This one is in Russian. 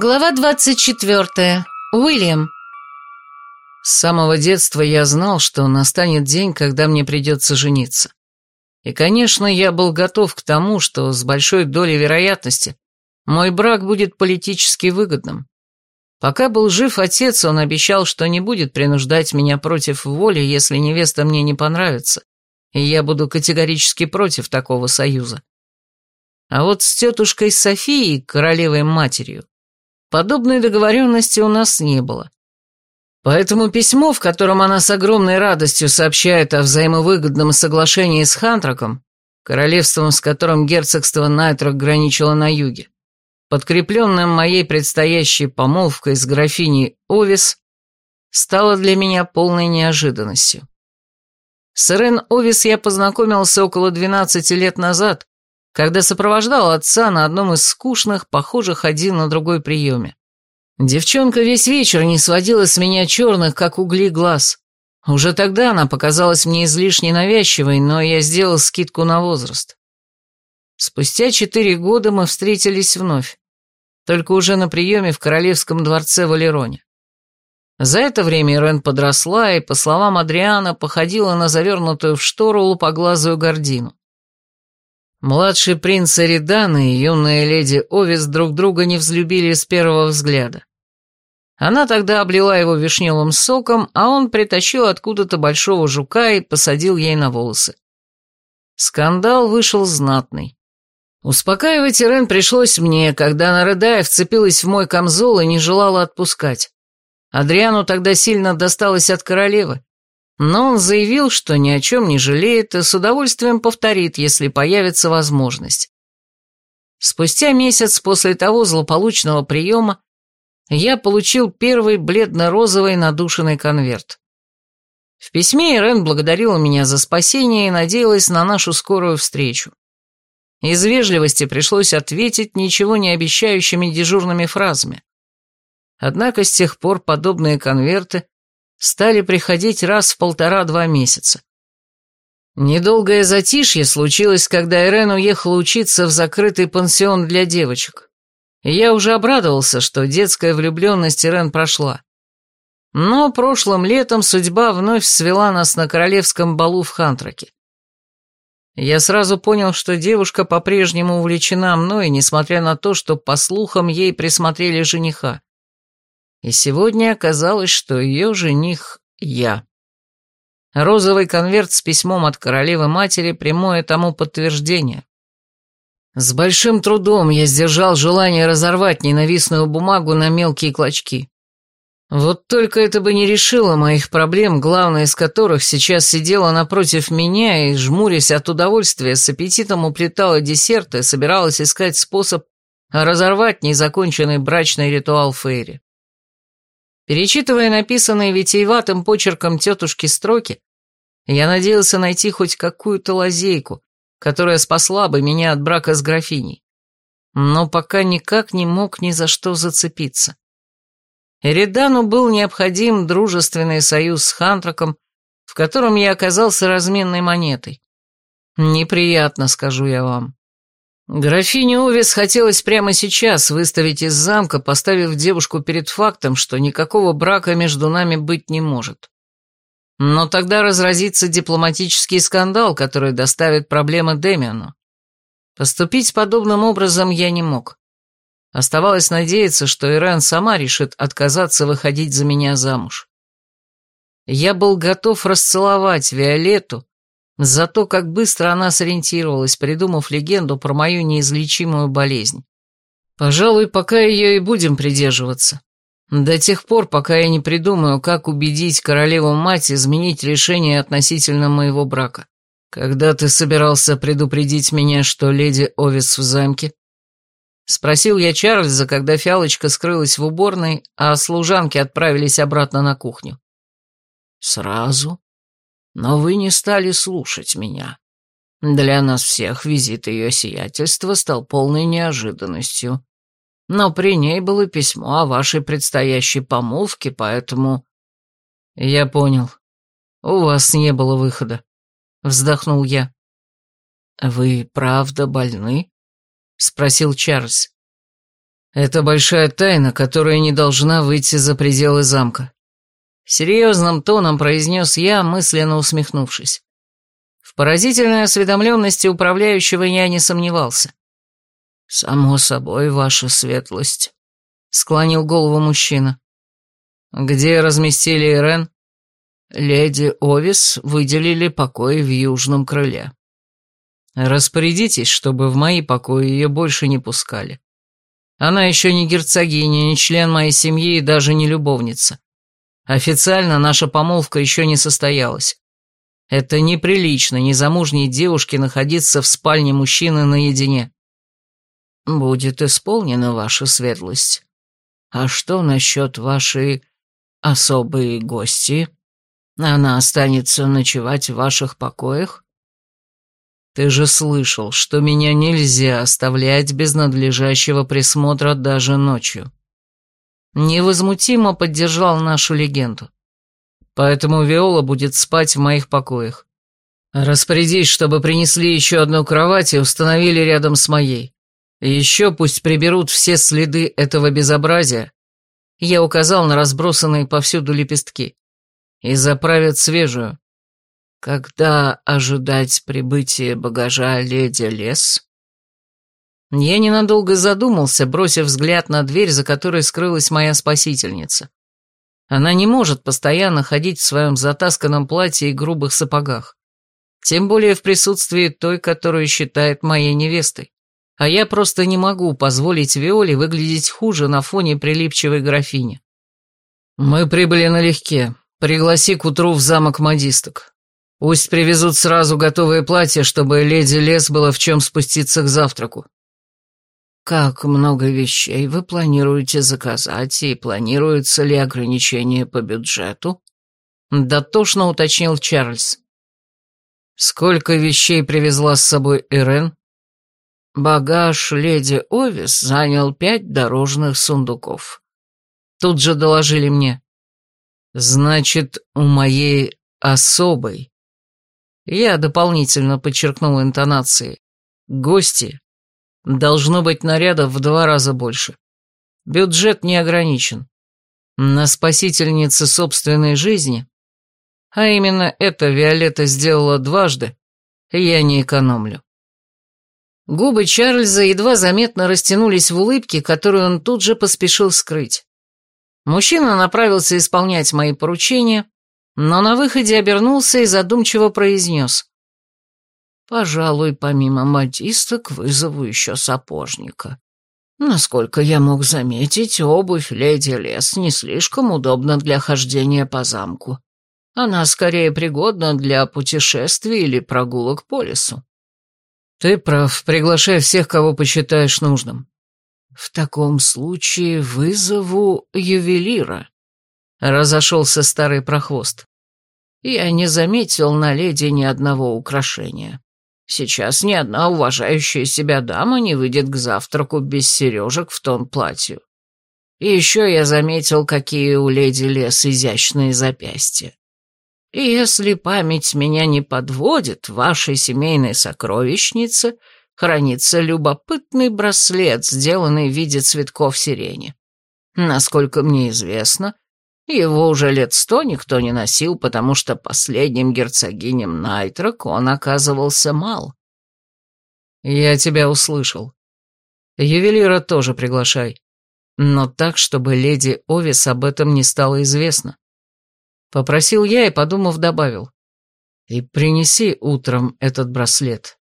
Глава 24. Уильям. С самого детства я знал, что настанет день, когда мне придется жениться. И, конечно, я был готов к тому, что с большой долей вероятности мой брак будет политически выгодным. Пока был жив отец, он обещал, что не будет принуждать меня против воли, если невеста мне не понравится, и я буду категорически против такого союза. А вот с тетушкой Софией, королевой-матерью, Подобной договоренности у нас не было. Поэтому письмо, в котором она с огромной радостью сообщает о взаимовыгодном соглашении с Хантраком, королевством, с которым герцогство Найтрок граничило на юге, подкрепленным моей предстоящей помолвкой с графиней Овис, стало для меня полной неожиданностью. С Ирен Овис я познакомился около 12 лет назад, когда сопровождал отца на одном из скучных, похожих один на другой приеме. Девчонка весь вечер не сводила с меня черных, как угли, глаз. Уже тогда она показалась мне излишне навязчивой, но я сделал скидку на возраст. Спустя четыре года мы встретились вновь, только уже на приеме в Королевском дворце в Алероне. За это время Ирен подросла и, по словам Адриана, походила на завернутую в штору лупоглазую гордину. Младший принц Эридан и юная леди Овис друг друга не взлюбили с первого взгляда. Она тогда облила его вишневым соком, а он притащил откуда-то большого жука и посадил ей на волосы. Скандал вышел знатный. Успокаивать Ирен пришлось мне, когда она, рыдая, вцепилась в мой камзол и не желала отпускать. Адриану тогда сильно досталось от королевы, но он заявил, что ни о чем не жалеет и с удовольствием повторит, если появится возможность. Спустя месяц после того злополучного приема я получил первый бледно-розовый надушенный конверт. В письме Ирен благодарила меня за спасение и надеялась на нашу скорую встречу. Из вежливости пришлось ответить ничего не обещающими дежурными фразами. Однако с тех пор подобные конверты стали приходить раз в полтора-два месяца. Недолгое затишье случилось, когда Ирен уехала учиться в закрытый пансион для девочек. Я уже обрадовался, что детская влюбленность Ирен прошла. Но прошлым летом судьба вновь свела нас на королевском балу в Хантраке. Я сразу понял, что девушка по-прежнему увлечена мной, несмотря на то, что, по слухам, ей присмотрели жениха. И сегодня оказалось, что ее жених я. Розовый конверт с письмом от королевы-матери – прямое тому подтверждение. С большим трудом я сдержал желание разорвать ненавистную бумагу на мелкие клочки. Вот только это бы не решило моих проблем, главная из которых сейчас сидела напротив меня и, жмурясь от удовольствия, с аппетитом уплетала десерты и собиралась искать способ разорвать незаконченный брачный ритуал Фейри. Перечитывая написанные витиеватым почерком тетушки строки, я надеялся найти хоть какую-то лазейку, которая спасла бы меня от брака с графиней. Но пока никак не мог ни за что зацепиться. Эридану был необходим дружественный союз с Хантраком, в котором я оказался разменной монетой. Неприятно, скажу я вам. Графине Овис хотелось прямо сейчас выставить из замка, поставив девушку перед фактом, что никакого брака между нами быть не может. Но тогда разразится дипломатический скандал, который доставит проблемы Демиану. Поступить подобным образом я не мог. Оставалось надеяться, что Ирен сама решит отказаться выходить за меня замуж. Я был готов расцеловать Виолетту, за то, как быстро она сориентировалась, придумав легенду про мою неизлечимую болезнь. Пожалуй, пока ее и будем придерживаться. До тех пор, пока я не придумаю, как убедить королеву-мать изменить решение относительно моего брака. Когда ты собирался предупредить меня, что леди Овис в замке? Спросил я Чарльза, когда фиалочка скрылась в уборной, а служанки отправились обратно на кухню. Сразу? Но вы не стали слушать меня. Для нас всех визит ее сиятельства стал полной неожиданностью. Но при ней было письмо о вашей предстоящей помолвке, поэтому... Я понял. У вас не было выхода. Вздохнул я. Вы правда больны? Спросил Чарльз. Это большая тайна, которая не должна выйти за пределы замка. Серьезным тоном произнес я, мысленно усмехнувшись. В поразительной осведомленности управляющего я не сомневался. «Само собой, ваша светлость», — склонил голову мужчина. «Где разместили Ирен?» «Леди Овис выделили покой в южном крыле». «Распорядитесь, чтобы в мои покои ее больше не пускали. Она еще не герцогиня, не член моей семьи и даже не любовница. Официально наша помолвка еще не состоялась. Это неприлично незамужней девушке находиться в спальне мужчины наедине. Будет исполнена ваша светлость. А что насчет вашей особой гости? Она останется ночевать в ваших покоях? Ты же слышал, что меня нельзя оставлять без надлежащего присмотра даже ночью невозмутимо поддержал нашу легенду. Поэтому Виола будет спать в моих покоях. Распорядись, чтобы принесли еще одну кровать и установили рядом с моей. И еще пусть приберут все следы этого безобразия. Я указал на разбросанные повсюду лепестки. И заправят свежую. Когда ожидать прибытия багажа леди Лес? Я ненадолго задумался, бросив взгляд на дверь, за которой скрылась моя спасительница. Она не может постоянно ходить в своем затасканном платье и грубых сапогах. Тем более в присутствии той, которую считает моей невестой. А я просто не могу позволить Виоле выглядеть хуже на фоне прилипчивой графини. Мы прибыли налегке. Пригласи к утру в замок модисток. Пусть привезут сразу готовые платья, чтобы леди Лес было в чем спуститься к завтраку. Как много вещей вы планируете заказать и планируется ли ограничение по бюджету? Дотошно уточнил Чарльз. Сколько вещей привезла с собой Ирен? Багаж леди Овис занял пять дорожных сундуков. Тут же доложили мне. Значит, у моей особой. Я дополнительно подчеркнул интонации. Гости Должно быть нарядов в два раза больше. Бюджет не ограничен. На спасительнице собственной жизни, а именно это Виолетта сделала дважды, я не экономлю. Губы Чарльза едва заметно растянулись в улыбке, которую он тут же поспешил скрыть. Мужчина направился исполнять мои поручения, но на выходе обернулся и задумчиво произнес. Пожалуй, помимо модисток вызову еще сапожника. Насколько я мог заметить, обувь леди Лес не слишком удобна для хождения по замку. Она скорее пригодна для путешествий или прогулок по лесу. Ты прав, приглашай всех, кого посчитаешь нужным. В таком случае вызову ювелира. Разошелся старый прохвост. Я не заметил на леди ни одного украшения. Сейчас ни одна уважающая себя дама не выйдет к завтраку без сережек в тон платью. И еще я заметил, какие у леди Лес изящные запястья. И если память меня не подводит, в вашей семейной сокровищнице хранится любопытный браслет, сделанный в виде цветков сирени. Насколько мне известно, его уже лет сто никто не носил, потому что последним герцогинем Найтрок он оказывался мал. Я тебя услышал. Ювелира тоже приглашай. Но так, чтобы леди Овис об этом не стало известно. Попросил я и, подумав, добавил. И принеси утром этот браслет.